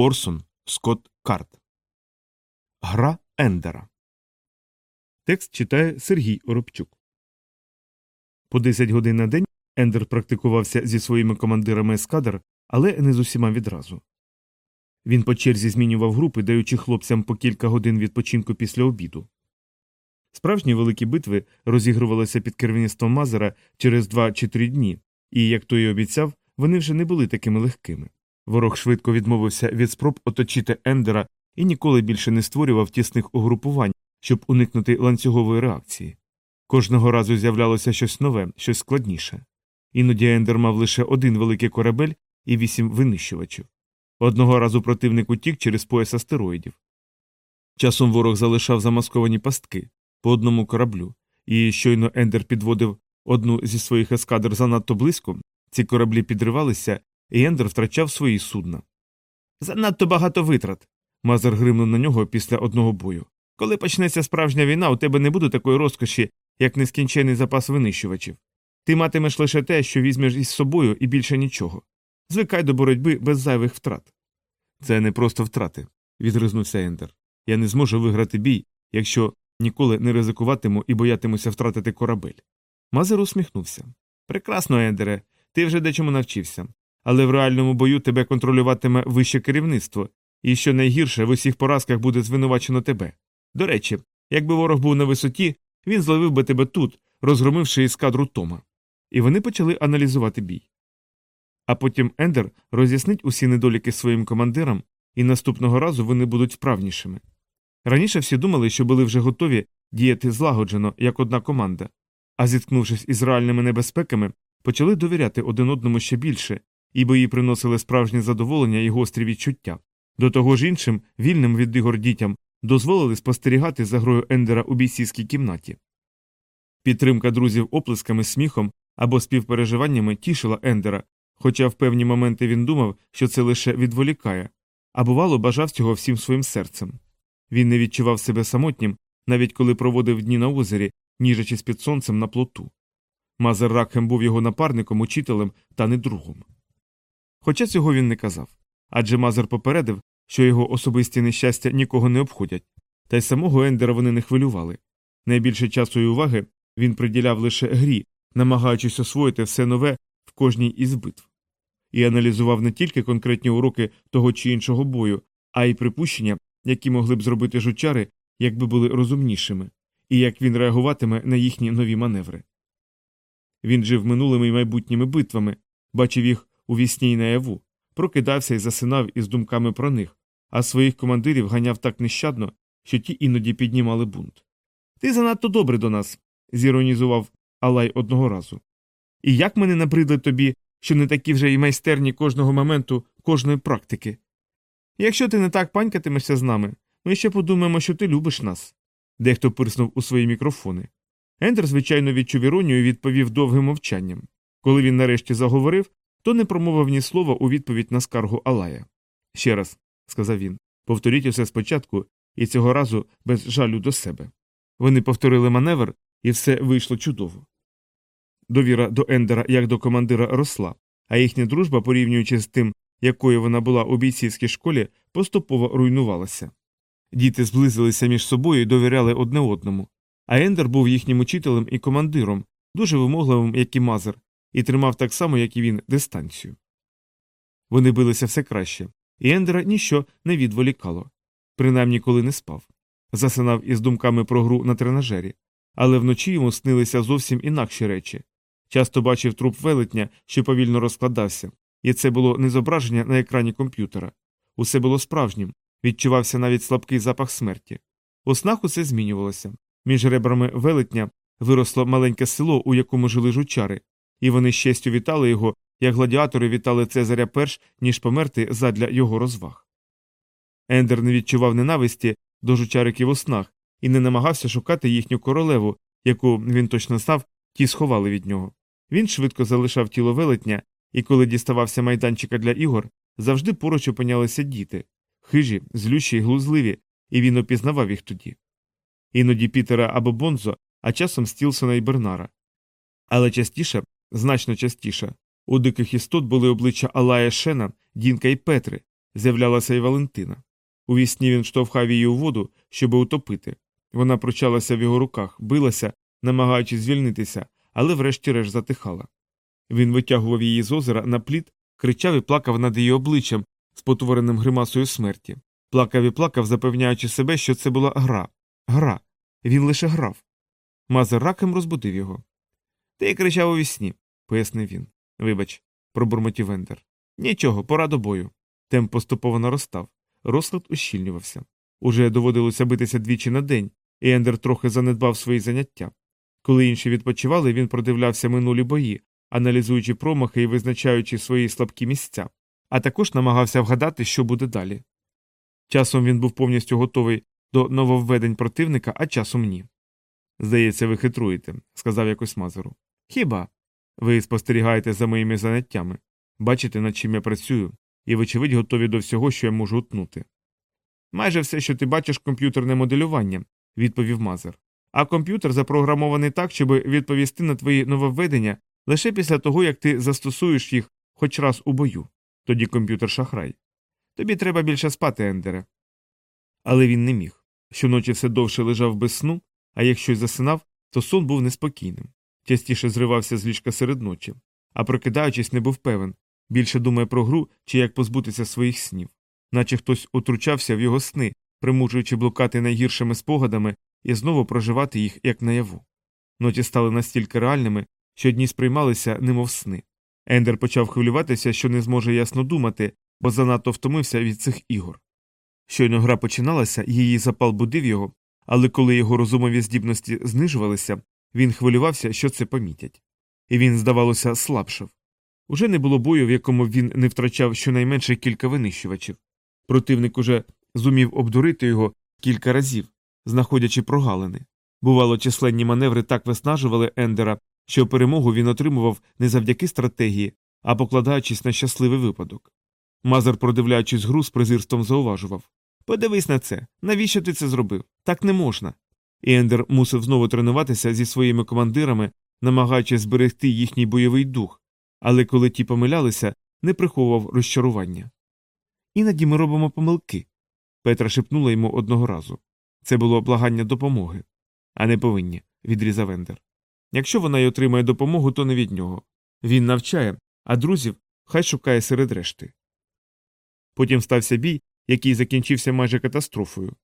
Орсон Скотт Карт. Гра Ендера. Текст читає Сергій Оробчук. По 10 годин на день Ендер практикувався зі своїми командирами ескадр, але не з усіма відразу. Він по черзі змінював групи, даючи хлопцям по кілька годин відпочинку після обіду. Справжні великі битви розігрувалися під керівництвом Мазера через два чи три дні, і, як той і обіцяв, вони вже не були такими легкими. Ворог швидко відмовився від спроб оточити Ендера і ніколи більше не створював тісних угрупувань, щоб уникнути ланцюгової реакції. Кожного разу з'являлося щось нове, щось складніше. Іноді Ендер мав лише один великий корабель і вісім винищувачів. Одного разу противник утік через пояс астероїдів. Часом ворог залишав замасковані пастки по одному кораблю, і щойно Ендер підводив одну зі своїх ескадр занадто близько, ці кораблі підривалися, і Ендер втрачав свої судна. Занадто багато витрат. Мазер гримнув на нього після одного бою. Коли почнеться справжня війна, у тебе не буде такої розкоші, як нескінчений запас винищувачів. Ти матимеш лише те, що візьмеш із собою, і більше нічого. Звикай до боротьби без зайвих втрат. Це не просто втрати, відгризнувся Ендер. Я не зможу виграти бій, якщо ніколи не ризикуватиму і боятимуся втратити корабель. Мазер усміхнувся. Прекрасно, Ендере, ти вже дечому навчився. Але в реальному бою тебе контролюватиме вище керівництво, і що найгірше в усіх поразках буде звинувачено тебе. До речі, якби ворог був на висоті, він зловив би тебе тут, розгромивши ескадру Тома. І вони почали аналізувати бій. А потім Ендер роз'яснить усі недоліки своїм командирам, і наступного разу вони будуть вправнішими. Раніше всі думали, що були вже готові діяти злагоджено, як одна команда, а зіткнувшись із реальними небезпеками, почали довіряти один одному ще більше, і бої приносили справжнє задоволення і гострі відчуття. До того ж іншим, вільним від ігор дітям, дозволили спостерігати за грою Ендера у бійсійській кімнаті. Підтримка друзів оплесками, сміхом або співпереживаннями тішила Ендера, хоча в певні моменти він думав, що це лише відволікає, а бувало бажав цього всім своїм серцем. Він не відчував себе самотнім, навіть коли проводив дні на озері, ніжачись під сонцем на плоту. Мазер Ракхем був його напарником, учителем та не другом. Хоча цього він не казав адже Мазер попередив, що його особисті нещастя нікого не обходять, та й самого Ендера вони не хвилювали. Найбільше часу і уваги він приділяв лише грі, намагаючись освоїти все нове в кожній із битв, і аналізував не тільки конкретні уроки того чи іншого бою, а й припущення, які могли б зробити жучари, якби були розумнішими, і як він реагуватиме на їхні нові маневри. Він жив минулими і майбутніми битвами, бачив їх у вісні й наяву, прокидався і засинав із думками про них, а своїх командирів ганяв так нещадно, що ті іноді піднімали бунт. Ти занадто добрий до нас, зіронізував Алай одного разу. І як мене набридли тобі, що не такі вже й майстерні кожного моменту, кожної практики. Якщо ти не так панькатимешся з нами, ми ще подумаємо, що ти любиш нас. Дехто пирснув у свої мікрофони. Ендер, звичайно, відчув іронію і відповів довгим мовчанням. Коли він нарешті заговорив, то не промовив ні слова у відповідь на скаргу Алая. Ще раз, сказав він, повторіть усе спочатку, і цього разу без жалю до себе. Вони повторили маневр, і все вийшло чудово. Довіра до Ендера як до командира росла, а їхня дружба, порівнюючи з тим, якою вона була у бійцівській школі, поступово руйнувалася. Діти зблизилися між собою і довіряли одне одному, а Ендер був їхнім учителем і командиром, дуже вимогливим, як і мазер, і тримав так само, як і він, дистанцію. Вони билися все краще, і Ендера ніщо не відволікало, принаймні коли не спав. Засинав із думками про гру на тренажері, але вночі йому снилися зовсім інакші речі. Часто бачив труп велетня, що повільно розкладався, і це було не зображення на екрані комп'ютера. Усе було справжнім, відчувався навіть слабкий запах смерті. У снах усе змінювалося. Між ребрами велетня виросло маленьке село, у якому жили жучари, і вони з честю вітали його, як гладіатори вітали Цезаря перш, ніж померти задля його розваг. Ендер не відчував ненависті до жучариків у снах і не намагався шукати їхню королеву, яку він точно знав, ті сховали від нього. Він швидко залишав тіло велетня, і коли діставався майданчика для ігор, завжди поруч опинялися діти хижі, злющі й глузливі, і він опізнавав їх тоді. Іноді Пітера або Бонзо, а часом Стілсона і Бернара. Але частіше, значно частіше, у диких істот були обличчя Алая Шена, Дінка і Петри, З'являлася і Валентина. У вісні він штовхав її у воду, щоби утопити. Вона пручалася в його руках, билася, намагаючись звільнитися, але врешті-решт затихала. Він витягував її з озера на плід, кричав і плакав над її обличчям, спотвореним гримасою смерті. Плакав і плакав, запевняючи себе, що це була гра. Гра. Він лише грав. Мазер раком розбудив його. Ти кричав у вісні, пояснив він. Вибач, пробурмотів Ендер. Нічого, пора до бою. Темп поступово наростав. Розклад ущільнювався. Уже доводилося битися двічі на день, і Ендер трохи занедбав свої заняття. Коли інші відпочивали, він продивлявся минулі бої, аналізуючи промахи і визначаючи свої слабкі місця, а також намагався вгадати, що буде далі. Часом він був повністю готовий до нововведень противника, а часом ні. Здається, ви хитруєте, сказав якось Мазеру. Хіба? Ви спостерігаєте за моїми заняттями, бачите, над чим я працюю, і, вочевидь, готові до всього, що я можу утнути. Майже все, що ти бачиш, комп'ютерне моделювання, відповів Мазер. А комп'ютер запрограмований так, щоб відповісти на твої нововведення лише після того, як ти застосуєш їх хоч раз у бою. Тоді комп'ютер шахрай. Тобі треба більше спати, Ендере. Але він не міг. Щоночі все довше лежав без сну, а якщо й засинав, то сон був неспокійним. Частіше зривався з ліжка серед ночі, а прокидаючись, не був певен, більше думає про гру чи як позбутися своїх снів, наче хтось утручався в його сни, примушуючи блукати найгіршими спогадами і знову проживати їх як наяву. Ночі стали настільки реальними, що дні сприймалися, немов сни. Ендер почав хвилюватися, що не зможе ясно думати, бо занадто втомився від цих ігор. Щойно гра починалася, її запал будив його, але коли його розумові здібності знижувалися, він хвилювався, що це помітять. І він, здавалося, слабшав. Уже не було бою, в якому він не втрачав щонайменше кілька винищувачів. Противник уже зумів обдурити його кілька разів, знаходячи прогалини. Бувало, численні маневри так виснажували Ендера, що перемогу він отримував не завдяки стратегії, а покладаючись на щасливий випадок. Мазер, продивляючись гру, з презирством зауважував Подивись на це, навіщо ти це зробив? Так не можна. Ендер мусив знову тренуватися зі своїми командирами, намагаючись зберегти їхній бойовий дух, але коли ті помилялися, не приховував розчарування. Іноді ми робимо помилки. Петра шепнула йому одного разу. Це було благання допомоги. А не повинні, відрізав Ендер. Якщо вона й отримає допомогу, то не від нього. Він навчає, а друзів хай шукає серед решти. Потім стався бій, який закінчився майже катастрофою.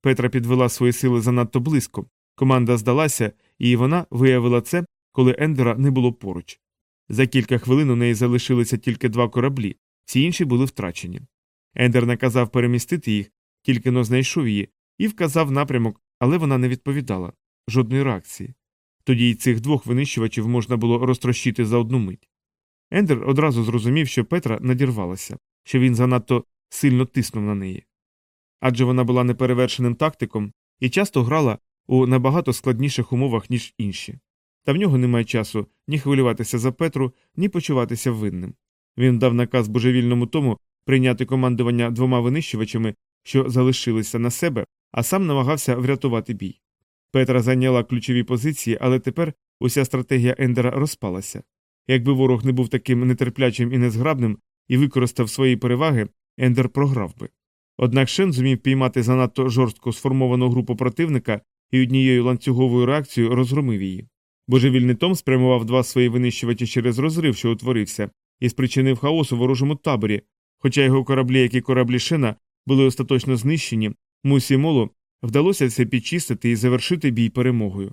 Петра підвела свої сили занадто близько, команда здалася, і вона виявила це, коли Ендера не було поруч. За кілька хвилин у неї залишилися тільки два кораблі, всі інші були втрачені. Ендер наказав перемістити їх, тільки но знайшов її, і вказав напрямок, але вона не відповідала жодної реакції. Тоді й цих двох винищувачів можна було розтрощити за одну мить. Ендер одразу зрозумів, що Петра надірвалася, що він занадто сильно тиснув на неї. Адже вона була неперевершеним тактиком і часто грала у набагато складніших умовах, ніж інші. Та в нього немає часу ні хвилюватися за Петру, ні почуватися винним. Він дав наказ божевільному тому прийняти командування двома винищувачами, що залишилися на себе, а сам намагався врятувати бій. Петра зайняла ключові позиції, але тепер уся стратегія Ендера розпалася. Якби ворог не був таким нетерплячим і незграбним і використав свої переваги, Ендер програв би. Однак Шен зумів піймати занадто жорстко сформовану групу противника і однією ланцюговою реакцією розгромив її. Божевільний Том спрямував два свої винищувачі через розрив, що утворився, і спричинив хаос у ворожому таборі, хоча його кораблі, як і кораблі Шена, були остаточно знищені, мусі молу вдалося все підчистити і завершити бій перемогою.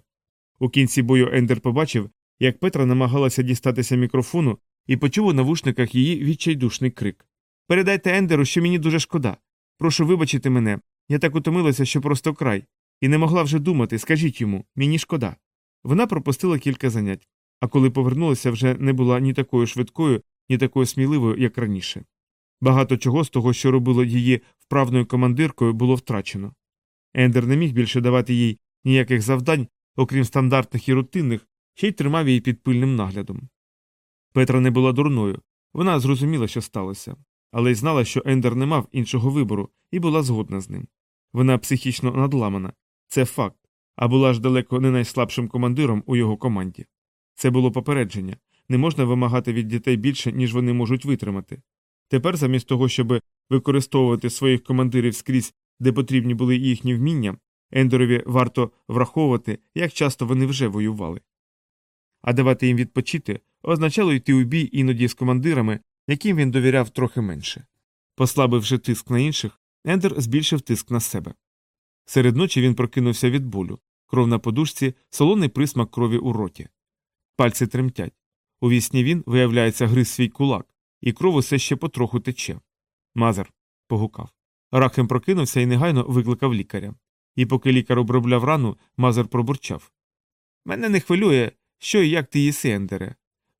У кінці бою Ендер побачив, як Петра намагалася дістатися мікрофону і почув у навушниках її відчайдушний крик. Передайте Ендеру, що мені дуже шкода. Прошу вибачити мене. Я так утомилася, що просто край, і не могла вже думати, скажіть йому, мені шкода. Вона пропустила кілька занять, а коли повернулася, вже не була ні такою швидкою, ні такою сміливою, як раніше. Багато чого з того, що робило її вправною командиркою, було втрачено. Ендер не міг більше давати їй ніяких завдань, окрім стандартних і рутинних, ще й тримав її під пильним наглядом. Петра не була дурною, вона зрозуміла, що сталося, але й знала, що Ендер не мав іншого вибору і була згодна з ним. Вона психічно надламана, це факт, а була ж далеко не найслабшим командиром у його команді. Це було попередження не можна вимагати від дітей більше, ніж вони можуть витримати. Тепер, замість того, щоб використовувати своїх командирів скрізь, де потрібні були їхні вміння, Ендерові варто враховувати, як часто вони вже воювали. А давати їм відпочити означало йти у бій іноді з командирами, яким він довіряв трохи менше. Послабивши тиск на інших, Ендер збільшив тиск на себе. Серед ночі він прокинувся від болю, кров на подушці, солоний присмак крові у роті. Пальці тремтять. У вісні він, виявляється, гриз свій кулак, і кров усе ще потроху тече. Мазер. погукав. Рахем прокинувся і негайно викликав лікаря. І поки лікар обробляв рану, Мазер пробурчав. Мене не хвилює, що і як ти їси, Ендере.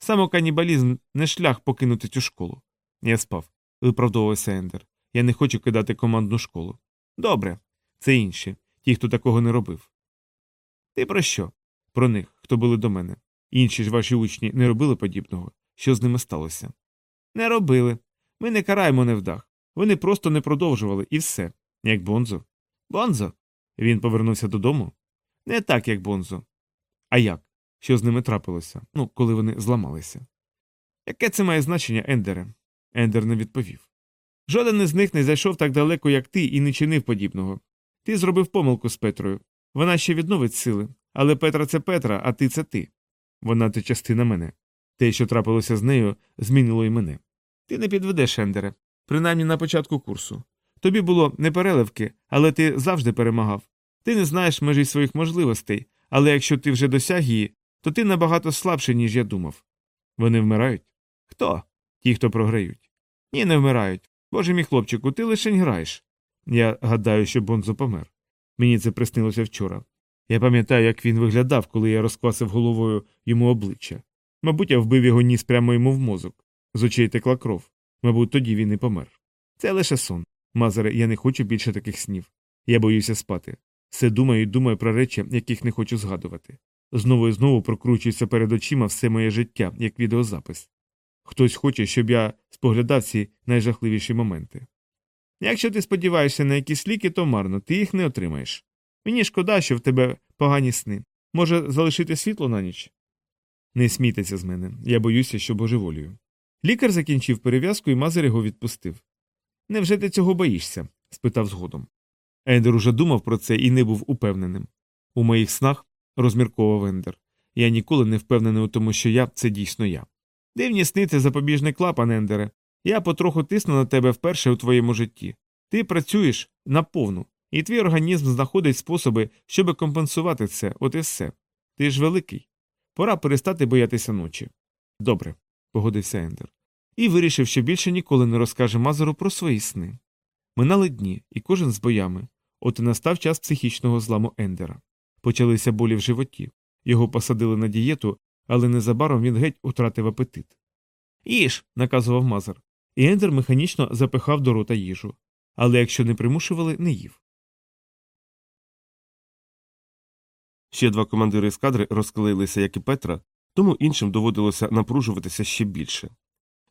Самоканібалізм не шлях покинути цю школу. Я спав, виправдовувався Ендер. Я не хочу кидати командну школу. Добре, це інші, ті, хто такого не робив. Ти про що? Про них, хто були до мене. Інші ж ваші учні не робили подібного. Що з ними сталося? Не робили. Ми не караємо невдах. Вони просто не продовжували, і все. Як Бонзо. Бонзо. Він повернувся додому? Не так, як Бонзо. А як? Що з ними трапилося? Ну, коли вони зламалися. Яке це має значення, Ендере? Ендер не відповів. Жоден із них не зайшов так далеко, як ти, і не чинив подібного. Ти зробив помилку з Петрою. Вона ще відновить сили, але Петра це Петра, а ти це ти. Вона це частина мене. Те, що трапилося з нею, змінило й мене. Ти не підведеш, Ендере, принаймні на початку курсу. Тобі було не переливки, але ти завжди перемагав. Ти не знаєш межі своїх можливостей, але якщо ти вже досяг її, то ти набагато слабший, ніж я думав. Вони вмирають? Хто? Ті, хто програють. Ні, не вмирають. Боже мій хлопчику, ти лишень граєш. Я гадаю, що Бонзо помер. Мені це приснилося вчора. Я пам'ятаю, як він виглядав, коли я розквасив головою йому обличчя. Мабуть, я вбив його ніс прямо йому в мозок. З очей текла кров. Мабуть, тоді він і помер. Це лише сон. Мазере, я не хочу більше таких снів. Я боюся спати. Все думаю і думаю про речі, яких не хочу згадувати. Знову і знову прокручується перед очима все моє життя, як відеозапис. Хтось хоче, щоб я споглядав ці найжахливіші моменти. Якщо ти сподіваєшся на якісь ліки, то марно, ти їх не отримаєш. Мені шкода, що в тебе погані сни. Може, залишити світло на ніч? Не смійтеся з мене, я боюся, що божеволію. Лікар закінчив перев'язку і Мазер його відпустив. Невже ти цього боїшся? спитав згодом. Ендер уже думав про це і не був упевненим. У моїх снах, розмірковував Ендер, я ніколи не впевнений у тому, що я це дійсно я. Дивні сни це запобіжний клапан, Ендере. Я потроху тисну на тебе вперше у твоєму житті. Ти працюєш наповну, і твій організм знаходить способи, щоб компенсувати це, от і все. Ти ж великий. Пора перестати боятися ночі. Добре, погодився Ендер. І вирішив, що більше ніколи не розкаже Мазеру про свої сни. Минали дні, і кожен з боями. От і настав час психічного зламу Ендера. Почалися болі в животі. Його посадили на дієту, але незабаром він геть утратив апетит. Їж, наказував Мазер. І Ендер механічно запихав до рота їжу. Але якщо не примушували, не їв. Ще два командири ескадри розклеїлися, як і Петра, тому іншим доводилося напружуватися ще більше.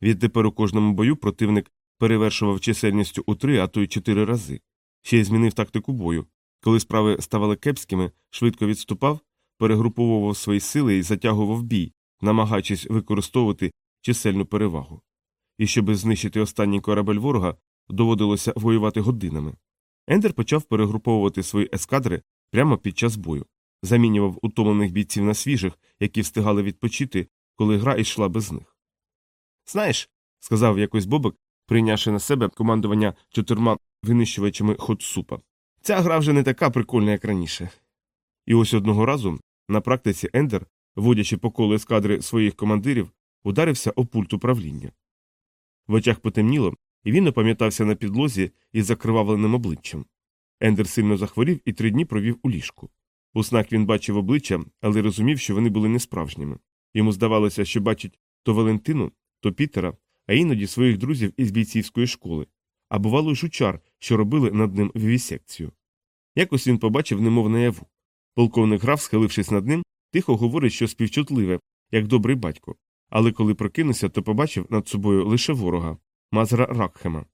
Відтепер у кожному бою противник перевершував чисельністю у три, а то й чотири рази. Ще й змінив тактику бою. Коли справи ставали кепськими, швидко відступав, перегруповував свої сили і затягував бій, намагаючись використовувати чисельну перевагу. І щоб знищити останній корабель ворога, доводилося воювати годинами. Ендер почав перегруповувати свої ескадри прямо під час бою, замінював утомлених бійців на свіжих, які встигали відпочити, коли гра йшла без них. Знаєш, сказав якось Бобик, прийнявши на себе командування чотирма винищувачами ходсупа. Ця гра вже не така прикольна, як раніше. І ось одного разу на практиці Ендер, водячи по колу ескадри своїх командирів, ударився о пульт управління. В очах потемніло, і він опам'ятався на підлозі із закривавленим обличчям. Ендер сильно захворів і три дні провів у ліжку. У снах він бачив обличчя, але розумів, що вони були несправжніми. Йому здавалося, що бачить то Валентину, то Пітера, а іноді своїх друзів із бійцівської школи, а бувало й жучар, що робили над ним вівісекцію. Якось він побачив немов наяву. Полковник граф, схилившись над ним, тихо говорить, що співчутливе, як добрий батько, але коли прокинувся, то побачив над собою лише ворога Мазера Ракхема.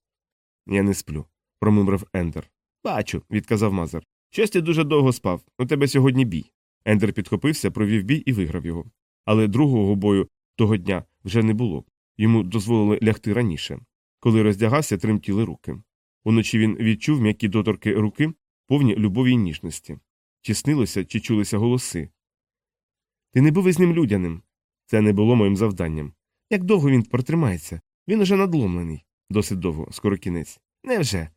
Я не сплю, промимрив Ендер. Бачу, відказав Мазер. Щось ти дуже довго спав. У тебе сьогодні бій. Ендер підхопився, провів бій і виграв його. Але другого бою того дня вже не було. Йому дозволили лягти раніше. Коли роздягався, тремтіли руки. Уночі він відчув м'які доторки руки, повні любові й ніжності. Чи снилося, чи чулися голоси. Ти не був із ним людяним. Це не було моїм завданням. Як довго він протримається? Він уже надломлений. Досить довго, скоро кінець. Невже?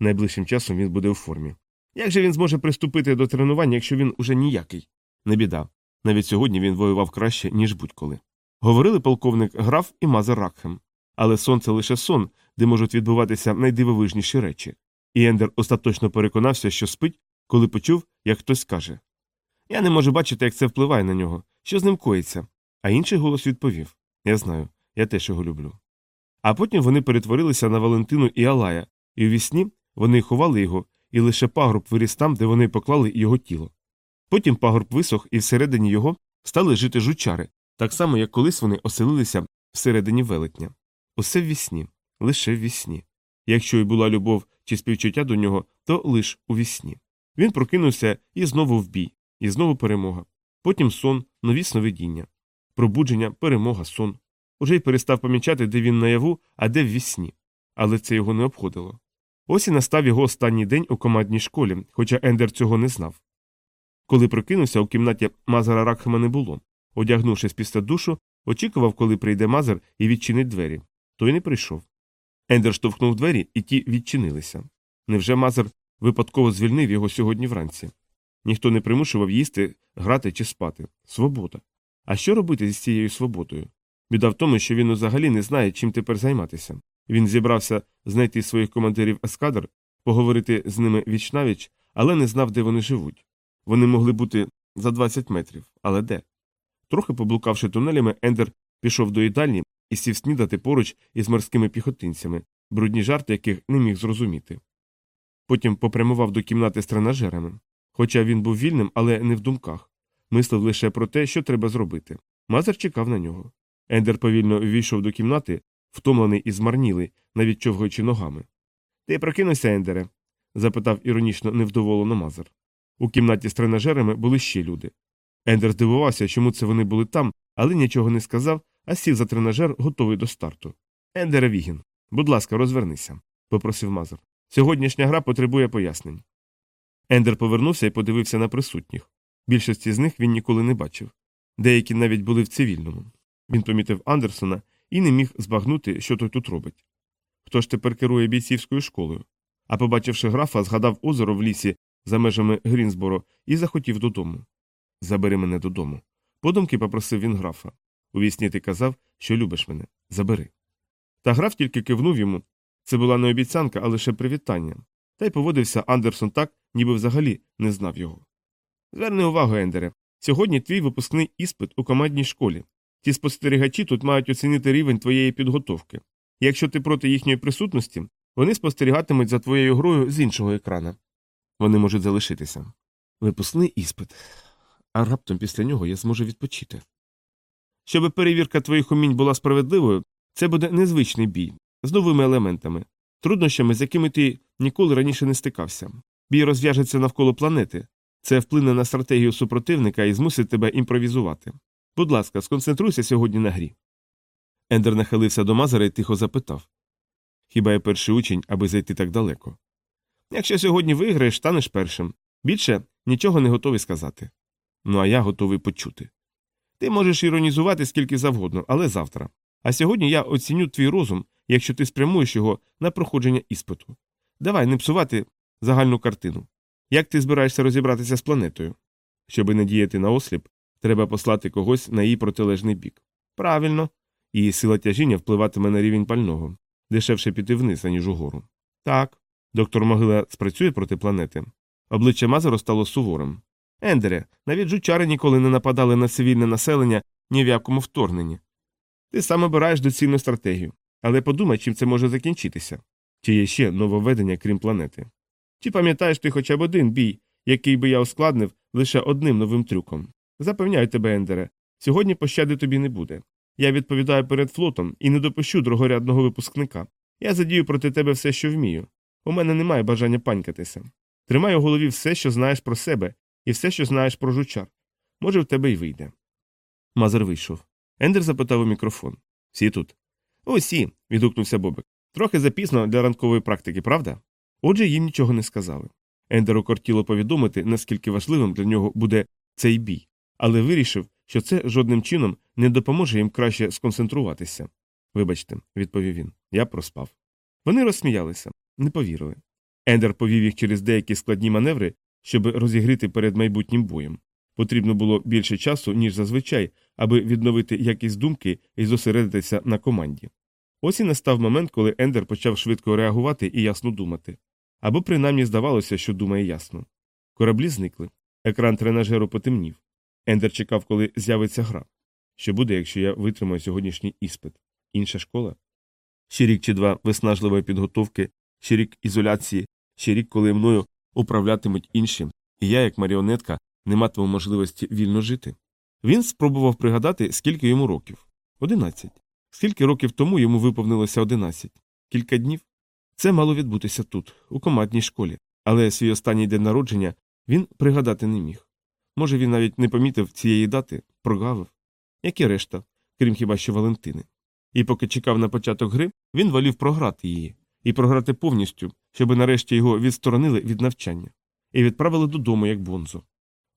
Найближчим часом він буде у формі. Як же він зможе приступити до тренування, якщо він уже ніякий? Не біда. Навіть сьогодні він воював краще, ніж будь-коли. Говорили полковник граф і Мазер Ракхем. Але сон це лише сон, де можуть відбуватися найдивовижніші речі. І Ендер остаточно переконався, що спить, коли почув, як хтось каже Я не можу бачити, як це впливає на нього, що з ним коїться. А інший голос відповів Я знаю, я теж його люблю. А потім вони перетворилися на Валентину і Алая, і у вісні вони ховали його, і лише пагорб виріс там, де вони поклали його тіло. Потім пагорб висох, і всередині його стали жити жучари, так само, як колись вони оселилися всередині велетня. Усе в вісні, лише в вісні. Якщо й була любов чи співчуття до нього, то лиш у вісні. Він прокинувся і знову в бій, і знову перемога. Потім сон, нові сновидіння. Пробудження, перемога, сон. Уже й перестав помічати, де він наяву, а де в вісні. Але це його не обходило. Ось і настав його останній день у командній школі, хоча Ендер цього не знав. Коли прокинувся, у кімнаті Мазара Ракхема не було. Одягнувшись після душу, очікував, коли прийде Мазар і відчинить двері. Той не прийшов. Ендер штовхнув двері, і ті відчинилися. Невже Мазар випадково звільнив його сьогодні вранці? Ніхто не примушував їсти, грати чи спати. Свобода. А що робити з цією свободою? Біда в тому, що він взагалі не знає, чим тепер займатися. Він зібрався знайти своїх командирів ескадр, поговорити з ними вічнавіч, але не знав, де вони живуть. Вони могли бути за 20 метрів, але де? Трохи поблукавши тунелями, Ендер пішов до їдальні і сів снідати поруч із морськими піхотинцями, брудні жарти яких не міг зрозуміти. Потім попрямував до кімнати з тренажерами. Хоча він був вільним, але не в думках, мислив лише про те, що треба зробити. Мазер чекав на нього. Ендер повільно ввійшов до кімнати, втомлений і змарнілий, навіть човгаючи ногами. Ти прокинувся, Ендере? запитав іронічно невдоволено Мазер. У кімнаті з тренажерами були ще люди. Ендер здивувався, чому це вони були там, але нічого не сказав, а сів за тренажер, готовий до старту. Ендере Вігін, будь ласка, розвернися, попросив Мазер. Сьогоднішня гра потребує пояснень. Ендер повернувся і подивився на присутніх. Більшості з них він ніколи не бачив. Деякі навіть були в цивільному. Він помітив Андерсона і не міг збагнути, що той тут робить. Хто ж тепер керує бійцівською школою? А побачивши графа, згадав озеро в лісі за межами Грінсборо і захотів додому. Забери мене додому. Подумки попросив він графа. У вісні ти казав, що любиш мене. Забери. Та граф тільки кивнув йому. Це була не обіцянка, а лише привітання. Та й поводився Андерсон так, ніби взагалі не знав його. Зверни увагу, Ендере. Сьогодні твій випускний іспит у командній школі. Ті спостерігачі тут мають оцінити рівень твоєї підготовки. Якщо ти проти їхньої присутності, вони спостерігатимуть за твоєю грою з іншого екрана. Вони можуть залишитися. Випускний іспит. А раптом після нього я зможу відпочити. Щоби перевірка твоїх умінь була справедливою, це буде незвичний бій з новими елементами, труднощами, з якими ти ніколи раніше не стикався. Бій розв'яжеться навколо планети. Це вплине на стратегію супротивника і змусить тебе імпровізувати. Будь ласка, сконцентруйся сьогодні на грі. Ендер нахилився до Мазера і тихо запитав Хіба я перший учень, аби зайти так далеко? Якщо сьогодні виграєш, станеш першим. Більше нічого не готовий сказати. Ну а я готовий почути. Ти можеш іронізувати скільки завгодно, але завтра. А сьогодні я оціню твій розум, якщо ти спрямуєш його на проходження іспиту. Давай не псувати загальну картину. Як ти збираєшся розібратися з планетою? Щоби не діяти на осліп, треба послати когось на її протилежний бік. Правильно, її сила тяжіння впливатиме на рівень пального, дешевше піти вниз, аніж угору. Так. Доктор Могила спрацює проти планети. Обличчя Мазеру стало суворим. Ендере, навіть жучари ніколи не нападали на цивільне населення ні в якому вторгненні. Ти сам обираєш доцільну стратегію, але подумай, чим це може закінчитися. Чи є ще нововведення, крім планети? Чи пам'ятаєш ти хоча б один бій, який би я ускладнив лише одним новим трюком? Запевняю тебе, Ендере, сьогодні пощади тобі не буде. Я відповідаю перед флотом і не допущу другорядного випускника. Я задію проти тебе все, що вмію. У мене немає бажання панькатися. Тримай у голові все, що знаєш про себе, і все, що знаєш про жучар. Може, в тебе й вийде. Мазер вийшов. Ендер запитав у мікрофон. Всі тут. Усі. відгукнувся Бобик. Трохи запізно для ранкової практики, правда? Отже, їм нічого не сказали. Ендеру кортіло повідомити, наскільки важливим для нього буде цей бій, але вирішив, що це жодним чином не допоможе їм краще сконцентруватися. Вибачте, відповів він, я проспав. Вони розсміялися, не повірили. Ендер повів їх через деякі складні маневри, щоб розігріти перед майбутнім боєм. Потрібно було більше часу, ніж зазвичай, аби відновити якість думки і зосередитися на команді. Ось і настав момент, коли Ендер почав швидко реагувати і ясно думати. Або принаймні здавалося, що думає ясно. Кораблі зникли. Екран тренажеру потемнів. Ендер чекав, коли з'явиться гра. Що буде, якщо я витримаю сьогоднішній іспит? Інша школа? Ще рік чи два виснажливої підготовки, ще рік ізоляції, ще рік, коли мною управлятимуть інші, і я, як маріонетка, не матиму можливості вільно жити. Він спробував пригадати, скільки йому років одинадцять. Скільки років тому йому виповнилося одинадцять? Кілька днів? Це мало відбутися тут, у командній школі, але свій останній день народження він пригадати не міг. Може, він навіть не помітив цієї дати, прогавив, як і решта, крім хіба що Валентини. І поки чекав на початок гри, він волів програти її, і програти повністю, щоб нарешті його відсторонили від навчання, і відправили додому, як Бонзо.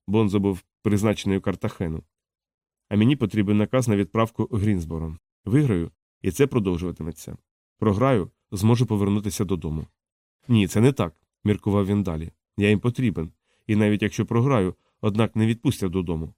Бонзо був призначений Картахену. А мені потрібен наказ на відправку Грінсбором. Виграю, і це продовжуватиметься. Програю, зможу повернутися додому. Ні, це не так, міркував він далі. Я їм потрібен, і навіть якщо програю, однак не відпустять додому.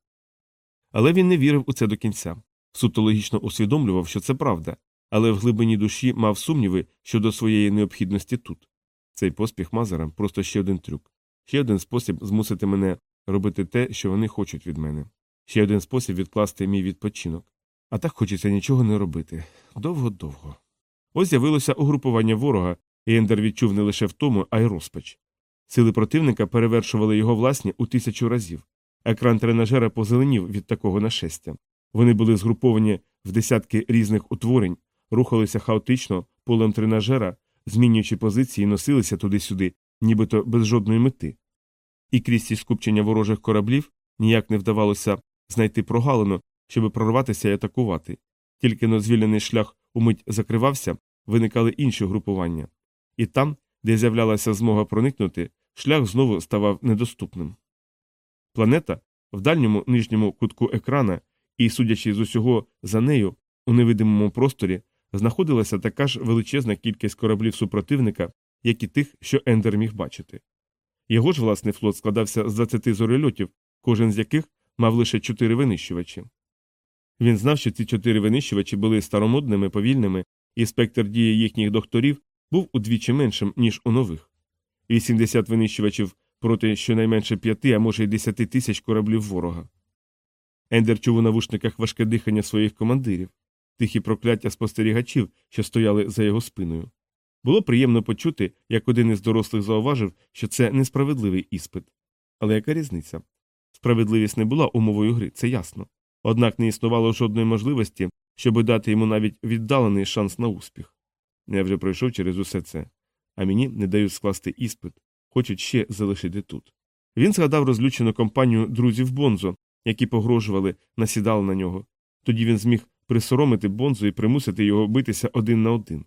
Але він не вірив у це до кінця. Суто логічно усвідомлював, що це правда, але в глибині душі мав сумніви щодо своєї необхідності тут. Цей поспіх Мазера просто ще один трюк, ще один спосіб змусити мене робити те, що вони хочуть від мене, ще один спосіб відкласти мій відпочинок. А так хочеться нічого не робити. Довго-довго. Ось з'явилося угрупування ворога, і Ендер відчув не лише втому, а й розпач. Сили противника перевершували його власні у тисячу разів. Екран тренажера позеленів від такого нашестя. Вони були згруповані в десятки різних утворень, рухалися хаотично полем тренажера, змінюючи позиції, носилися туди-сюди, нібито без жодної мети. І крізь ці скупчення ворожих кораблів ніяк не вдавалося знайти прогалину, щоб прорватися і атакувати. Тільки но звільнений шлях умить закривався, виникали інші групування. І там, де з'являлася змога проникнути, шлях знову ставав недоступним. Планета в дальньому нижньому кутку екрана і, судячи з усього за нею, у невидимому просторі, знаходилася така ж величезна кількість кораблів супротивника, як і тих, що Ендер міг бачити. Його ж власний флот складався з 20 зорельотів, кожен з яких мав лише чотири винищувачі. Він знав, що ці чотири винищувачі були старомодними, повільними, і спектр дії їхніх докторів був удвічі меншим, ніж у нових. 80 винищувачів проти щонайменше п'яти, а може й десяти тисяч кораблів ворога. Ендер чув у навушниках важке дихання своїх командирів, тихі прокляття спостерігачів, що стояли за його спиною. Було приємно почути, як один із дорослих зауважив, що це несправедливий іспит. Але яка різниця? Справедливість не була умовою гри, це ясно. Однак не існувало жодної можливості, щоб дати йому навіть віддалений шанс на успіх. Я вже пройшов через усе це, а мені не дають скласти іспит, хочуть ще залишити тут. Він згадав розлючену компанію друзів Бонзо, які погрожували, насідали на нього. Тоді він зміг присоромити Бонзо і примусити його битися один на один.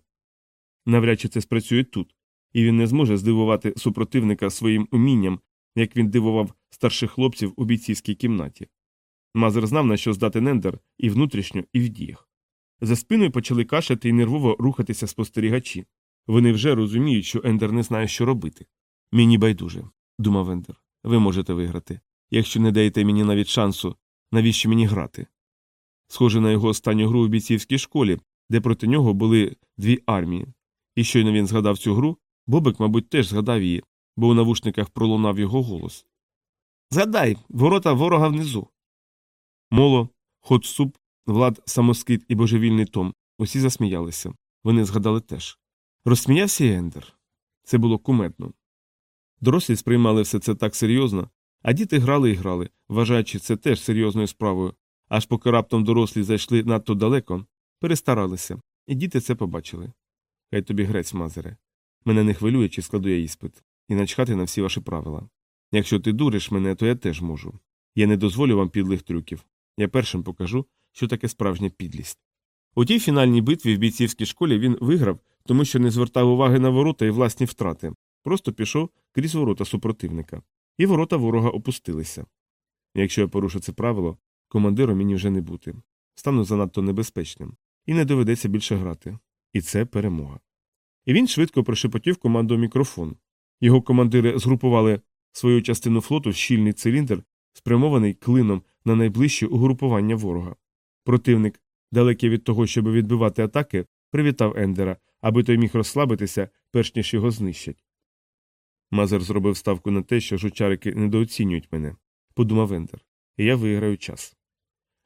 Навряд чи це спрацює тут, і він не зможе здивувати супротивника своїм умінням, як він дивував старших хлопців у бійцівській кімнаті. Мазер знав, на що здати Нендер і внутрішньо, і в діях. За спиною почали кашляти і нервово рухатися спостерігачі. Вони вже розуміють, що Ендер не знає, що робити. Мені байдуже, думав Ендер. Ви можете виграти. Якщо не даєте мені навіть шансу, навіщо мені грати? Схоже на його останню гру у бійцівській школі, де проти нього були дві армії. І щойно він згадав цю гру, Бобик, мабуть, теж згадав її, бо у навушниках пролунав його голос. Згадай, ворота ворога внизу. Моло, Хотсуп, Влад, самоскид і божевільний Том усі засміялися. Вони згадали теж. Розсміявся Ендер. Це було кумедно. Дорослі сприймали все це так серйозно, а діти грали і грали, вважаючи це теж серйозною справою, аж поки раптом дорослі зайшли надто далеко, перестаралися, і діти це побачили. Хай тобі грець, мазере. Мене не хвилює, чи складу я іспит, і начхати на всі ваші правила. Якщо ти дуриш мене, то я теж можу. Я не дозволю вам підлих трюків. Я першим покажу, що таке справжня підлість. У тій фінальній битві в бійцівській школі він виграв, тому що не звертав уваги на ворота і власні втрати, просто пішов крізь ворота супротивника, і ворота ворога опустилися. Якщо я порушу це правило, командиром мені вже не бути. Стану занадто небезпечним, і не доведеться більше грати. І це перемога. І він швидко прошепотів команду мікрофон. Його командири згрупували свою частину флоту в щільний циліндр, спрямований клином на найближче угрупування ворога. Противник, далекий від того, щоб відбивати атаки, привітав Ендера, аби той міг розслабитися, перш ніж його знищать. Мазер зробив ставку на те, що жучарики недооцінюють мене, подумав Ендер, і я виграю час.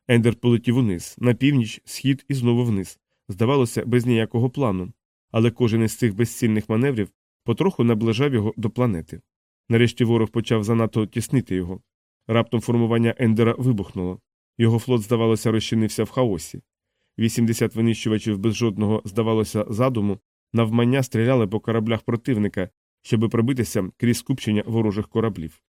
Ендер полетів униз, на північ, схід і знову вниз. Здавалося, без ніякого плану, але кожен із цих безцільних маневрів потроху наближав його до планети. Нарешті ворог почав занадто тіснити його. Раптом формування Ендера вибухнуло. Його флот, здавалося, розчинився в хаосі. 80 винищувачів без жодного, здавалося, задуму, навмання стріляли по кораблях противника, щоби пробитися крізь скупчення ворожих кораблів.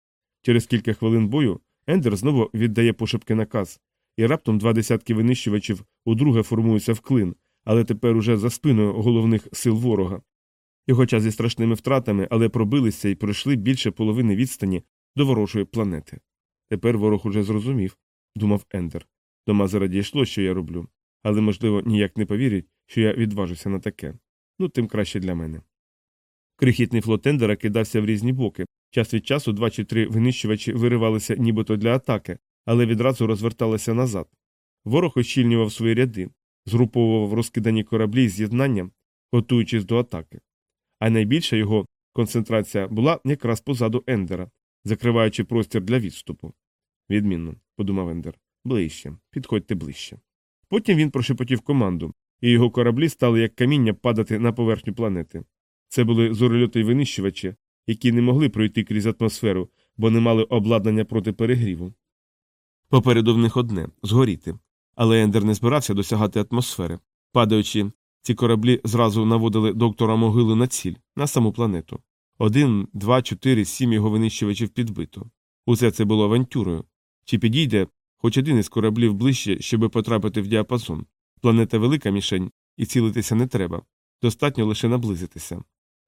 Через кілька хвилин бою Ендер знову віддає пошепки наказ, і раптом два десятки винищувачів удруге формуються в клин, але тепер уже за спиною головних сил ворога. І хоча зі страшними втратами, але пробилися і пройшли більше половини відстані до ворожої планети. Тепер ворог уже зрозумів, думав Ендер. До Мазера дійшло, що я роблю, але, можливо, ніяк не повірить, що я відважуся на таке. Ну, тим краще для мене. Крихітний флот Ендера кидався в різні боки. Час від часу два чи три винищувачі виривалися нібито для атаки, але відразу розверталися назад. Ворог ощільнював свої ряди, згруповував розкидані кораблі з'єднанням, готуючись до атаки. А найбільша його концентрація була якраз позаду Ендера, закриваючи простір для відступу. Відмінно, подумав Ендер. Ближче, підходьте ближче. Потім він прошепотів команду, і його кораблі стали як каміння падати на поверхню планети. Це були зорольоти винищувачі, які не могли пройти крізь атмосферу, бо не мали обладнання проти перегріву. Попереду в них одне згоріти. Але Ендер не збирався досягати атмосфери. Падаючи, ці кораблі зразу наводили доктора могили на ціль, на саму планету. Один, два, чотири, сім його винищувачів підбито. Усе це було авантюрою. Чи підійде хоч один із кораблів ближче, щоб потрапити в діапазон? Планета велика мішень, і цілитися не треба. Достатньо лише наблизитися.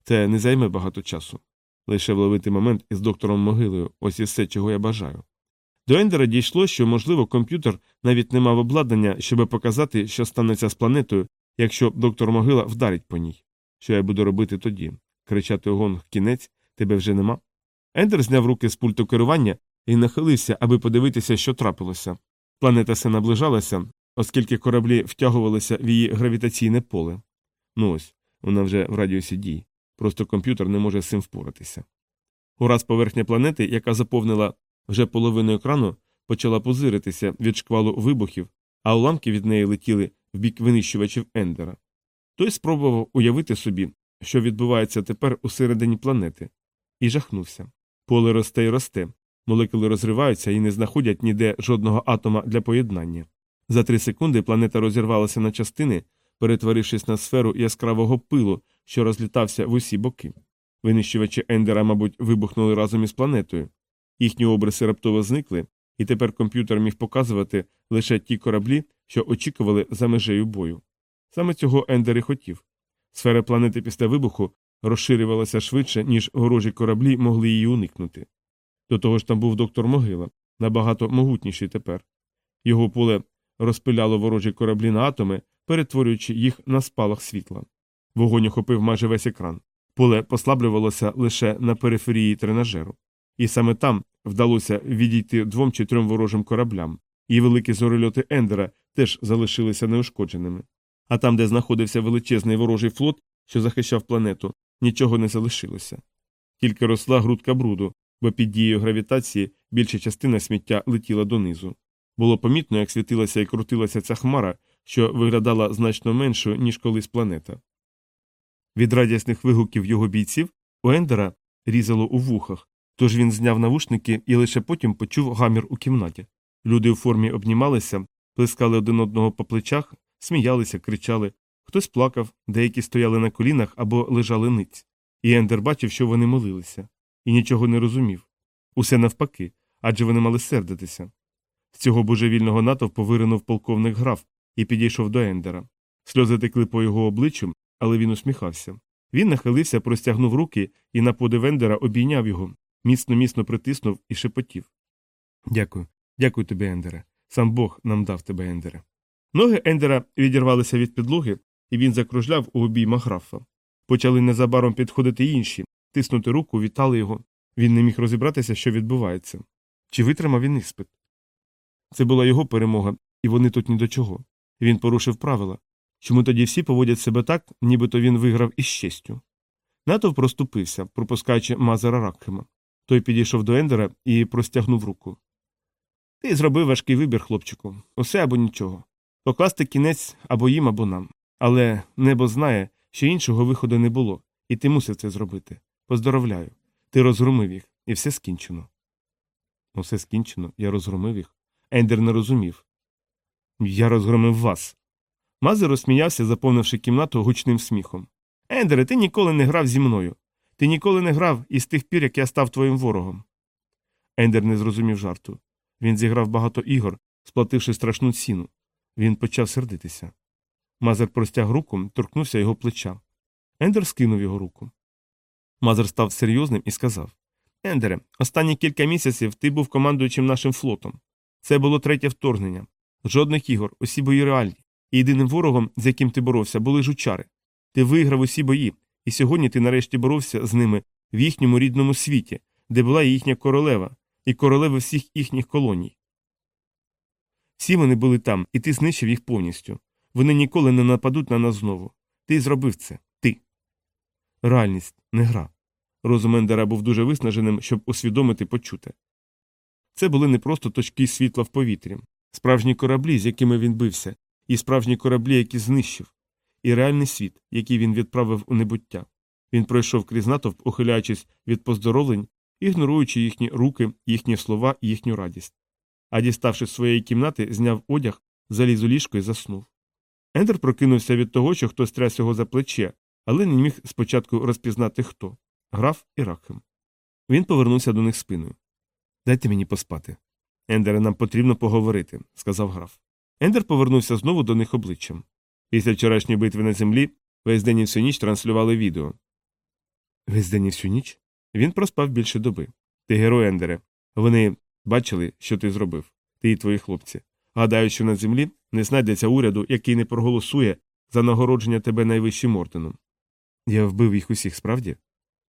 Це не займе багато часу. Лише вловити момент із доктором могилою ось і все, чого я бажаю. До Ендера дійшло, що, можливо, комп'ютер навіть не мав обладнання, щоб показати, що станеться з планетою, якщо доктор могила вдарить по ній. Що я буду робити тоді? Кричати огонг кінець, тебе вже нема. Ендер зняв руки з пульту керування і нахилився, аби подивитися, що трапилося. Планета все наближалася, оскільки кораблі втягувалися в її гравітаційне поле. Ну ось, вона вже в радіусі дій. Просто комп'ютер не може з цим впоратися. Ураз поверхня планети, яка заповнила вже половину екрану, почала позиритися від шквалу вибухів, а уламки від неї летіли в бік винищувачів Ендера. Той спробував уявити собі, що відбувається тепер усередині планети, і жахнувся. Поле росте й росте, молекули розриваються і не знаходять ніде жодного атома для поєднання. За три секунди планета розірвалася на частини, перетворившись на сферу яскравого пилу, що розлітався в усі боки. Винищувачі Ендера, мабуть, вибухнули разом із планетою. Їхні обриси раптово зникли, і тепер комп'ютер міг показувати лише ті кораблі, що очікували за межею бою. Саме цього Ендер і хотів. Сфера планети після вибуху розширювалася швидше, ніж ворожі кораблі могли її уникнути. До того ж там був доктор Могила, набагато могутніший тепер. Його поле розпиляло ворожі кораблі на атоми, перетворюючи їх на спалах світла. Вогонь охопив майже весь екран. Поле послаблювалося лише на периферії тренажеру. І саме там вдалося відійти двом чи трьом ворожим кораблям, і великі зорильоти Ендера теж залишилися неушкодженими. А там, де знаходився величезний ворожий флот, що захищав планету, нічого не залишилося. Тільки росла грудка бруду, бо під дією гравітації більша частина сміття летіла донизу. Було помітно, як світилася і крутилася ця хмара, що виглядала значно меншою, ніж колись планета. Від радісних вигуків його бійців у Ендера різало у вухах, тож він зняв навушники і лише потім почув гамір у кімнаті. Люди у формі обнімалися, плескали один одного по плечах, сміялися, кричали. Хтось плакав, деякі стояли на колінах або лежали ниць. І Ендер бачив, що вони молилися, і нічого не розумів. Усе навпаки, адже вони мали сердитися. З цього божевільного натовпу виринув полковник граф і підійшов до Ендера. Сльози текли по його обличчю, але він усміхався. Він нахилився, простягнув руки і на подив Ендера обійняв його, міцно міцно притиснув і шепотів. Дякую, дякую тобі, Ендере. Сам Бог нам дав тебе, Ендере. Ноги Ендера відірвалися від підлоги, і він закружляв у обіймах графа. Почали незабаром підходити інші, тиснути руку, вітали його. Він не міг розібратися, що відбувається. Чи витримав він іспит? Це була його перемога, і вони тут ні до чого. Він порушив правила. Чому тоді всі поводять себе так, нібито він виграв із честю? Натов проступився, пропускаючи Мазера Ракхема. Той підійшов до Ендера і простягнув руку. Ти зробив важкий вибір, хлопчику, усе або нічого. Покласти кінець або їм, або нам. Але небо знає, що іншого виходу не було, і ти мусив це зробити. Поздоровляю. Ти розгромив їх, і все скінчено. Усе скінчено, я розгромив їх. Ендер не розумів. Я розгромив вас. Мазер розсміявся, заповнивши кімнату гучним сміхом. Ендере, ти ніколи не грав зі мною. Ти ніколи не грав із тих пір, як я став твоїм ворогом. Ендер не зрозумів жарту. Він зіграв багато ігор, сплативши страшну ціну. Він почав сердитися. Мазер простяг руку, торкнувся його плеча. Ендер скинув його руку. Мазер став серйозним і сказав Ендере, останні кілька місяців ти був командуючим нашим флотом. Це було третє вторгнення. Жодних ігор, усі бої реальні. І єдиним ворогом, з яким ти боровся, були жучари. Ти виграв усі бої, і сьогодні ти нарешті боровся з ними в їхньому рідному світі, де була їхня королева, і королеви всіх їхніх колоній. Всі вони були там, і ти знищив їх повністю. Вони ніколи не нападуть на нас знову. Ти зробив це. Ти. Реальність не гра. Розум Ендера був дуже виснаженим, щоб усвідомити почуте. Це були не просто точки світла в повітрі, справжні кораблі, з якими він бився, і справжні кораблі, які знищив, і реальний світ, який він відправив у небуття. Він пройшов крізь натовп, ухиляючись від поздоровлень, ігноруючи їхні руки, їхні слова і їхню радість. А діставши з своєї кімнати, зняв одяг, заліз у ліжко і заснув. Ендер прокинувся від того, що хтось тряс його за плече, але не міг спочатку розпізнати хто граф і Ракхем. Він повернувся до них спиною. Дайте мені поспати. Ендере, нам потрібно поговорити, сказав граф. Ендер повернувся знову до них обличчям. Після вчорашньої битви на землі весь день і всю ніч транслювали відео. Весь день і всю ніч? Він проспав більше доби. Ти герой, Ендере. Вони бачили, що ти зробив, ти і твої хлопці. Гадаю, що на землі не знайдеться уряду, який не проголосує за нагородження тебе найвищим орденом. Я вбив їх усіх справді?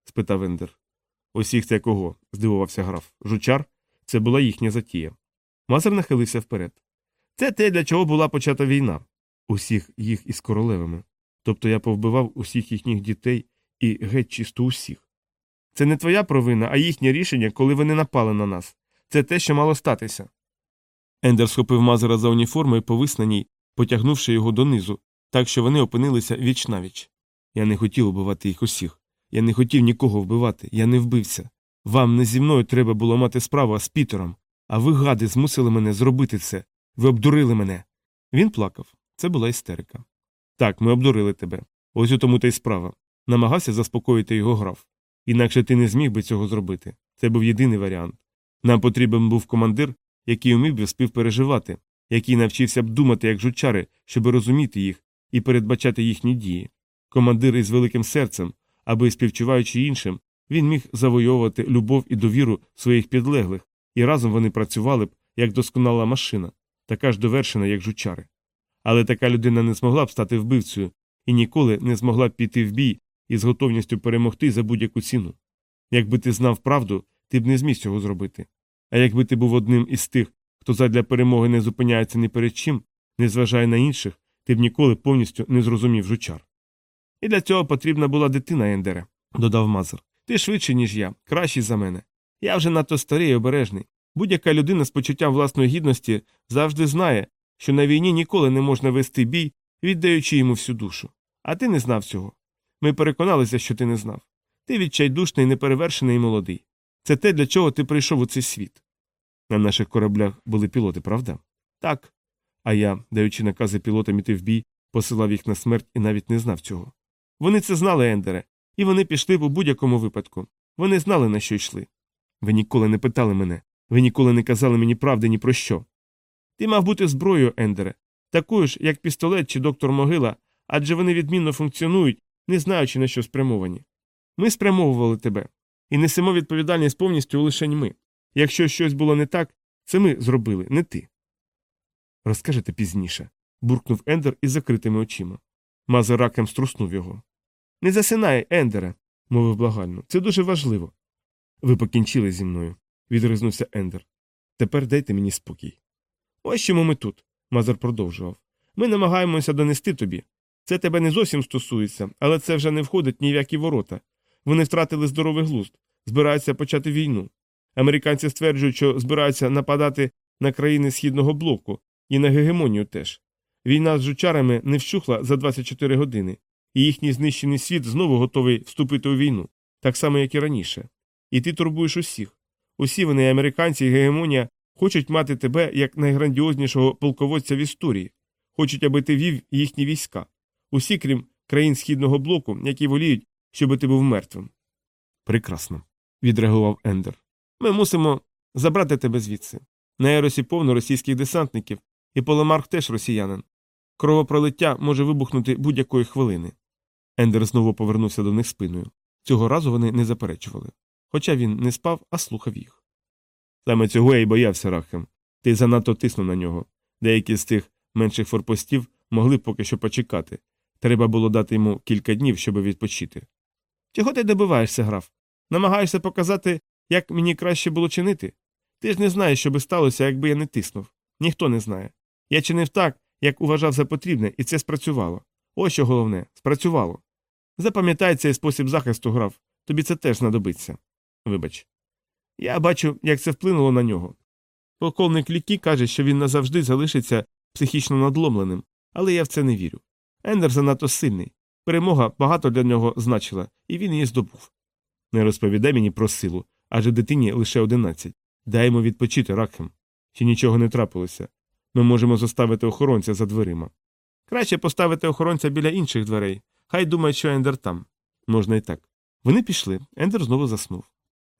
спитав Ендер. Усіх це кого? здивувався граф. Жучар? Це була їхня затія. Мазер нахилився вперед. Це те, для чого була почата війна. Усіх їх із королевами. Тобто я повбивав усіх їхніх дітей і геть чисто усіх. Це не твоя провина, а їхнє рішення, коли вони напали на нас. Це те, що мало статися. Ендер схопив Мазера за уніформу і повис на ній, потягнувши його донизу, так що вони опинилися віч навіч. Я не хотів убивати їх усіх. Я не хотів нікого вбивати, я не вбився. Вам не зі мною треба було мати справу, а з Пітером. А ви, гади, змусили мене зробити це. Ви обдурили мене. Він плакав. Це була істерика. Так, ми обдурили тебе. Ось у тому та й справа. Намагався заспокоїти його граф. Інакше ти не зміг би цього зробити. Це був єдиний варіант. Нам потрібен був командир, який умів би співпереживати, який навчився б думати як жучари, щоб розуміти їх і передбачати їхні дії. Командир із великим серцем, аби співчуваючи іншим, він міг завойовувати любов і довіру своїх підлеглих, і разом вони працювали б як досконала машина, така ж довершена, як жучари. Але така людина не змогла б стати вбивцею і ніколи не змогла б піти в бій із готовністю перемогти за будь-яку ціну. Якби ти знав правду, ти б не зміг цього зробити. А якби ти був одним із тих, хто задля перемоги не зупиняється ні перед чим, не зважає на інших, ти б ніколи повністю не зрозумів жучар. І для цього потрібна була дитина Ендере, додав Мазер. Ти швидше, ніж я, кращий за мене. Я вже надто старий і обережний. Будь-яка людина з почуттям власної гідності завжди знає, що на війні ніколи не можна вести бій, віддаючи йому всю душу. А ти не знав цього. Ми переконалися, що ти не знав. Ти відчайдушний, неперевершений і молодий. Це те, для чого ти прийшов у цей світ. На наших кораблях були пілоти, правда? Так. А я, даючи накази пілотам іти в бій, посилав їх на смерть і навіть не знав цього. Вони це знали, Ендере, і вони пішли б у будь-якому випадку. Вони знали, на що йшли. Ви ніколи не питали мене, ви ніколи не казали мені правди ні про що. Ти мав бути зброєю, Ендере, такою ж, як пістолет чи доктор могила, адже вони відмінно функціонують, не знаючи на що спрямовані. Ми спрямовували тебе і несемо відповідальність повністю лише ми. Якщо щось було не так, це ми зробили, не ти. Розкажете пізніше. буркнув Ендер із закритими очима. Мазер раком струснув його. Не засинай, Ендере, мовив благально. Це дуже важливо. Ви покінчили зі мною, відризнувся Ендер. Тепер дайте мені спокій. Ось чому ми тут, Мазер продовжував. Ми намагаємося донести тобі. Це тебе не зовсім стосується, але це вже не входить ні в які ворота. Вони втратили здоровий глузд, збираються почати війну. Американці стверджують, що збираються нападати на країни Східного блоку і на гегемонію теж. Війна з жучарами не вщухла за 24 години, і їхній знищений світ знову готовий вступити у війну, так само, як і раніше. І ти турбуєш усіх. Усі вони, американці і гегемонія, хочуть мати тебе як найграндіознішого полководця в історії, хочуть, аби ти вів їхні війська. Усі, крім країн Східного блоку, які воліють, щоби ти був мертвим. Прекрасно. відреагував Ендер. Ми мусимо забрати тебе звідси. На Еросі повно російських десантників, і Полемарх теж росіянин. Кровопролиття може вибухнути будь-якої хвилини. Ендер знову повернувся до них спиною. Цього разу вони не заперечували. Хоча він не спав, а слухав їх. Саме цього я й боявся, Рахем. Ти занадто тиснув на нього. Деякі з тих менших форпостів могли б поки що почекати. Треба було дати йому кілька днів, щоб відпочити. Чого ти добиваєшся, граф? Намагаєшся показати, як мені краще було чинити? Ти ж не знаєш, що би сталося, якби я не тиснув. Ніхто не знає. Я чинив так, як уважав за потрібне, і це спрацювало. Ось що головне спрацювало. Запам'ятай цей спосіб захисту, граф, тобі це теж знадобиться. Вибач. Я бачу, як це вплинуло на нього. Полковник Лікі каже, що він назавжди залишиться психічно надломленим, але я в це не вірю. Ендер занадто сильний. Перемога багато для нього значила, і він її здобув. Не розповідай мені про силу, адже дитині лише одинадцять. Дай йому відпочити ракхем. Чи нічого не трапилося. Ми можемо заставити охоронця за дверима. Краще поставити охоронця біля інших дверей. Хай думає, що Ендер там. Можна і так. Вони пішли. Ендер знову заснув.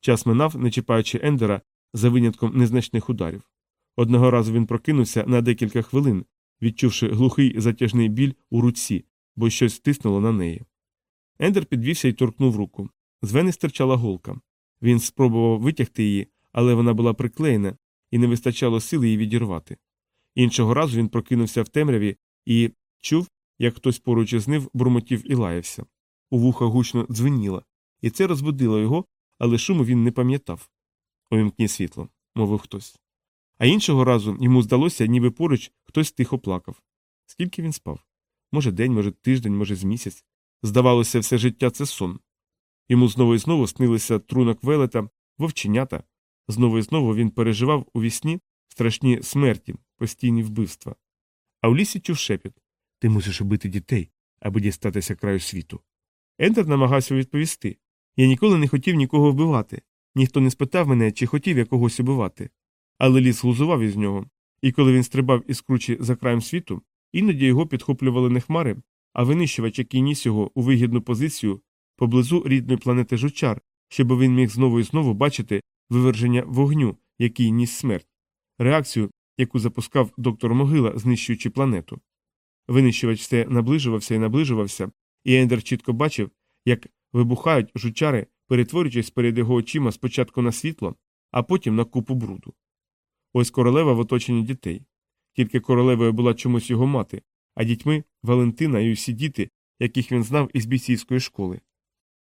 Час минав, не чіпаючи Ендера за винятком незначних ударів. Одного разу він прокинувся на декілька хвилин, відчувши глухий затяжний біль у руці, бо щось стиснуло на неї. Ендер підвівся і торкнув руку. З вени стирчала голка. Він спробував витягти її, але вона була приклеєна і не вистачало сили її відірвати. Іншого разу він прокинувся в темряві і чув, як хтось поруч із ним бурмотів і лаявся. У вуха гучно дзвеніло, і це розбудило його, але шуму він не пам'ятав. Увімкні світло, мовив хтось. А іншого разу йому здалося, ніби поруч хтось тихо плакав. Скільки він спав? Може, день, може, тиждень, може, з місяць. Здавалося, все життя це сон. Йому знову і знову снилися трунок велета, вовченята. Знову і знову він переживав у вісні страшні смерті, постійні вбивства. А в лісі чув шепіт Ти мусиш убити дітей, аби дістатися краю світу. Ендер намагався відповісти Я ніколи не хотів нікого вбивати. Ніхто не спитав мене, чи хотів я когось убивати. Але ліс глузував із нього, і коли він стрибав із кручі за краєм світу, іноді його підхоплювали не хмари, а винищувач, який ніс його у вигідну позицію поблизу рідної планети жучар, щоб він міг знову і знову бачити виверження вогню, який ніс смерть, реакцію, яку запускав доктор Могила, знищуючи планету. Винищувач все наближувався і наближувався, і Ендер чітко бачив, як вибухають жучари, перетворюючись перед його очима спочатку на світло, а потім на купу бруду. Ось королева в оточенні дітей. Тільки королевою була чомусь його мати, а дітьми Валентина і усі діти, яких він знав із бійцівської школи.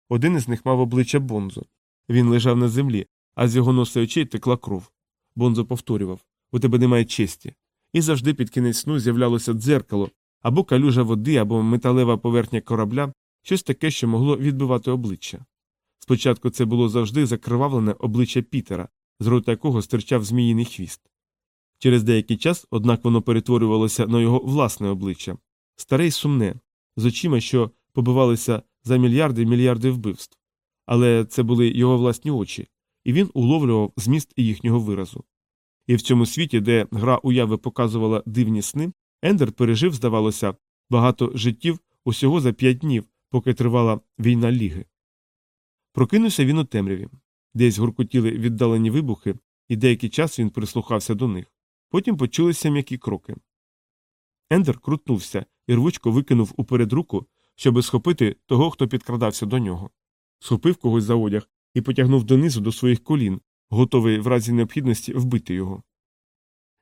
Один із них мав обличчя Бонзо. Він лежав на землі, а з його носа очей текла кров. Бонзо повторював у тебе немає честі. І завжди під кінець сну з'являлося дзеркало або калюжа води, або металева поверхня корабля, щось таке, що могло відбивати обличчя. Спочатку це було завжди закривавлене обличчя Пітера, з рота якого стирчав зміїний хвіст. Через деякий час, однак, воно перетворювалося на його власне обличчя старе й сумне, з очима, що побивалися за мільярди мільярди вбивств. Але це були його власні очі, і він уловлював зміст їхнього виразу. І в цьому світі, де гра уяви показувала дивні сни, Ендер пережив, здавалося, багато життів усього за п'ять днів, поки тривала війна ліги. Прокинувся він у темряві. Десь гуркотіли віддалені вибухи, і деякий час він прислухався до них. Потім почулися м'які кроки. Ендер крутнувся і рвучко викинув уперед руку, щоби схопити того, хто підкрадався до нього. Схопив когось за одяг і потягнув донизу до своїх колін, готовий в разі необхідності вбити його.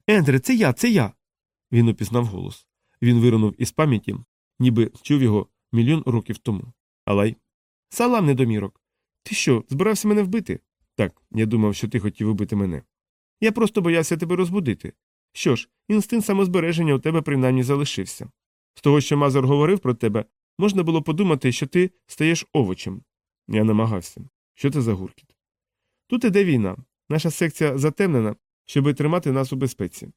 Ендре, це я, це я. Він упізнав голос. Він вирунув із пам'яті, ніби чув його мільйон років тому. Алай. Салам недомірок. Ти що, збирався мене вбити? Так, я думав, що ти хотів убити мене. Я просто боявся тебе розбудити. Що ж, інстинкт самозбереження у тебе принаймні залишився. З того, що Мазер говорив про тебе, можна було подумати, що ти стаєш овочем. Я намагався. Що це за гуркіт? Тут іде війна. Наша секція затемнена, щоби тримати нас у безпеці.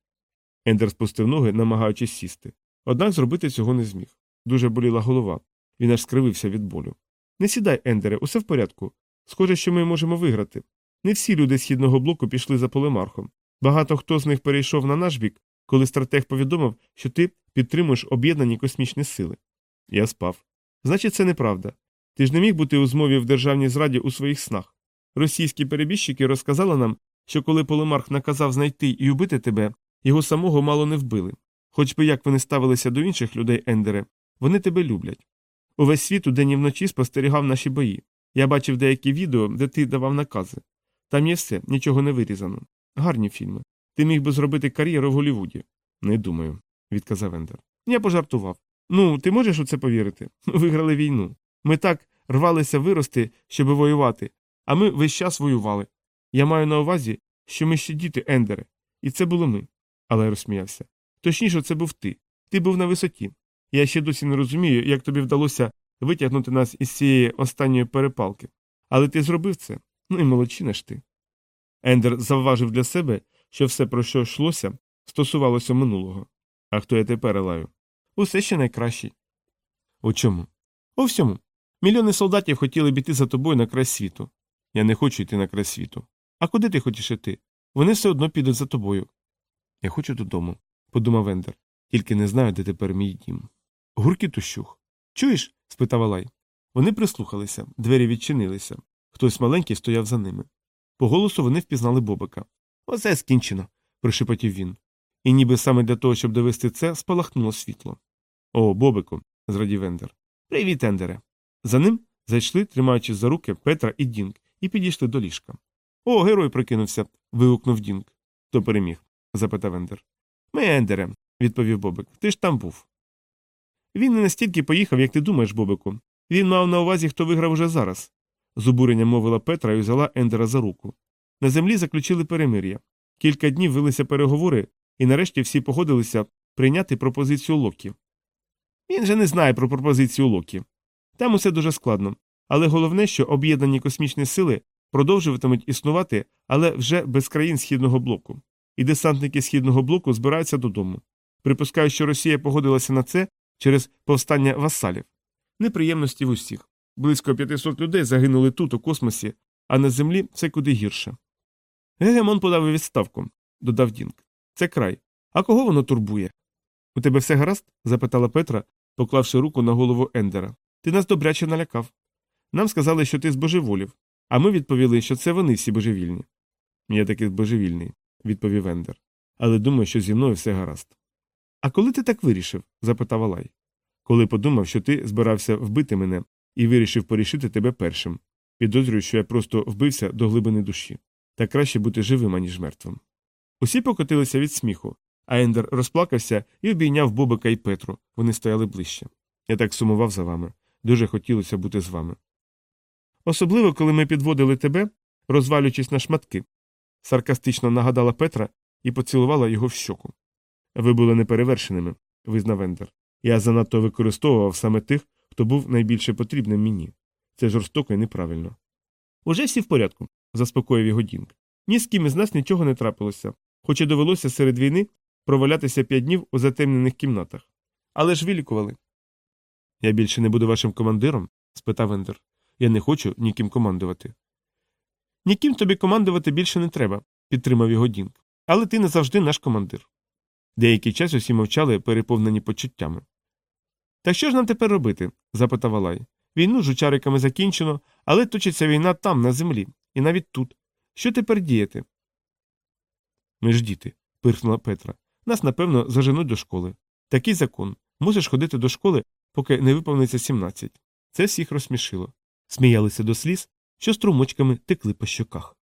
Ендер спустив ноги, намагаючись сісти. Однак зробити цього не зміг. Дуже боліла голова. Він аж скривився від болю. Не сідай, Ендере, усе в порядку. Схоже, що ми можемо виграти. Не всі люди східного блоку пішли за полемархом. Багато хто з них перейшов на наш бік, коли стратег повідомив, що ти підтримуєш об'єднані космічні сили. Я спав. Значить, це неправда. Ти ж не міг бути у змові в державній зраді у своїх снах. Російські перебіжчики розказали нам, що коли полемарх наказав знайти і убити тебе, його самого мало не вбили. Хоч би як вони ставилися до інших людей, Ендере, вони тебе люблять. Увесь світ удень і вночі спостерігав наші бої. Я бачив деякі відео, де ти давав накази. Там є все, нічого не вирізано. Гарні фільми. Ти міг би зробити кар'єру в Голлівуді. Не думаю, відказав Ендер. Я пожартував. Ну, ти можеш у це повірити? Виграли війну. Ми так рвалися вирости, щоб воювати, а ми весь час воювали. Я маю на увазі, що ми ще діти, Ендере, і це були ми. Але я розсміявся. Точніше, це був ти. Ти був на висоті. Я ще досі не розумію, як тобі вдалося витягнути нас із цієї останньої перепалки. Але ти зробив це, ну і молодчина ж ти. Ендер завважив для себе, що все, про що йшлося, стосувалося минулого. А хто я тепер Елаю? Усе ще найкращий. У чому? У всьому. Мільйони солдатів хотіли б іти за тобою на край світу. Я не хочу йти на край світу. А куди ти хочеш іти? Вони все одно підуть за тобою. Я хочу додому, подумав Ендер. Тільки не знаю, де тепер мій дім. Гуркіт ущух. Чуєш? спитав Алай. Вони прислухалися, двері відчинилися. Хтось маленький стояв за ними. По голосу вони впізнали Бобика. Оце скінчено, прошепотів він. І ніби саме для того, щоб довести це, спалахнуло світло. О, Бобику, зрадів Ендер. Привіт, Ендере. За ним зайшли, тримаючись за руки Петра і Дінк, і підійшли до ліжка. О, герой прикинувся. вигукнув Дінк. Хто переміг? запитав Ендер. Ми, Ендере, відповів Бобик. Ти ж там був. Він не настільки поїхав, як ти думаєш, Бобику. Він мав на увазі, хто виграв уже зараз. З обуренням мовила Петра і взяла Ендера за руку. На землі заключили перемир'я. Кілька днів велися переговори, і нарешті всі погодилися прийняти пропозицію Локі. Він же не знає про пропозицію Локі. Там усе дуже складно. Але головне, що об'єднані космічні сили продовжуватимуть існувати, але вже без країн східного блоку. І десантники східного блоку збираються додому. Припускаю, що Росія погодилася на це через повстання васалів. Неприємності в усіх. Близько 500 людей загинули тут, у космосі, а на землі це куди гірше. Гегемон подав відставку, додав Дінк. Це край. А кого воно турбує? У тебе все гаразд? запитала Петра, поклавши руку на голову Ендера. Ти нас добряче налякав. Нам сказали, що ти збожеволів, а ми відповіли, що це вони всі божевільні. Я таки божевільний, відповів Ендер. Але думаю, що зі мною все гаразд. А коли ти так вирішив? запитав Алай. Коли подумав, що ти збирався вбити мене і вирішив порішити тебе першим. Підозрюю, що я просто вбився до глибини душі. Та краще бути живим, аніж мертвим. Усі покотилися від сміху, а Ендер розплакався і обійняв Бобика і Петру. Вони стояли ближче. Я так сумував за вами. Дуже хотілося бути з вами. Особливо, коли ми підводили тебе, розвалюючись на шматки, саркастично нагадала Петра і поцілувала його в щоку. Ви були неперевершеними, визнав Ендер. Я занадто використовував саме тих, хто був найбільше потрібним мені. Це жорстоко і неправильно. Уже всі в порядку, заспокоїв його Дінк. Ні з ким із нас нічого не трапилося, хоч і довелося серед війни провалятися п'ять днів у затемнених кімнатах. Але ж вилікували. Я більше не буду вашим командиром? спитав Ендер. Я не хочу ніким командувати. Ніким тобі командувати більше не треба, підтримав його Дінк. Але ти не завжди наш командир. Деякий час усі мовчали, переповнені почуттями. Так що ж нам тепер робити? запитав Алай. Війну з жучариками закінчено, але точиться війна там, на землі, і навіть тут. Що тепер діяти? Ми ж діти, пирхнула Петра. Нас, напевно, заженуть до школи. Такий закон. Можеш ходити до школи, поки не виповниться 17. Це всіх розсмішило. Сміялися до сліз, що струмочками текли по щоках.